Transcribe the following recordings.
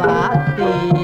बातें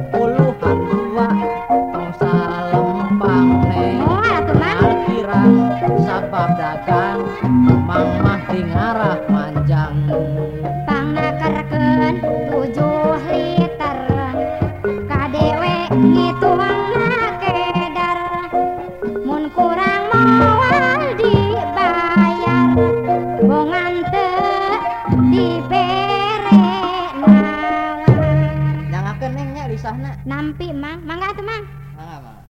sebab dagang Mang mah di ngarah panjang Pangnakerkeun tujuh liter Kadewe itu mangna dar Mun kurang moal dibayar Bongan te dibere nawan Jangakeun nengnya risahna Nampi mang, mangga atuh mang.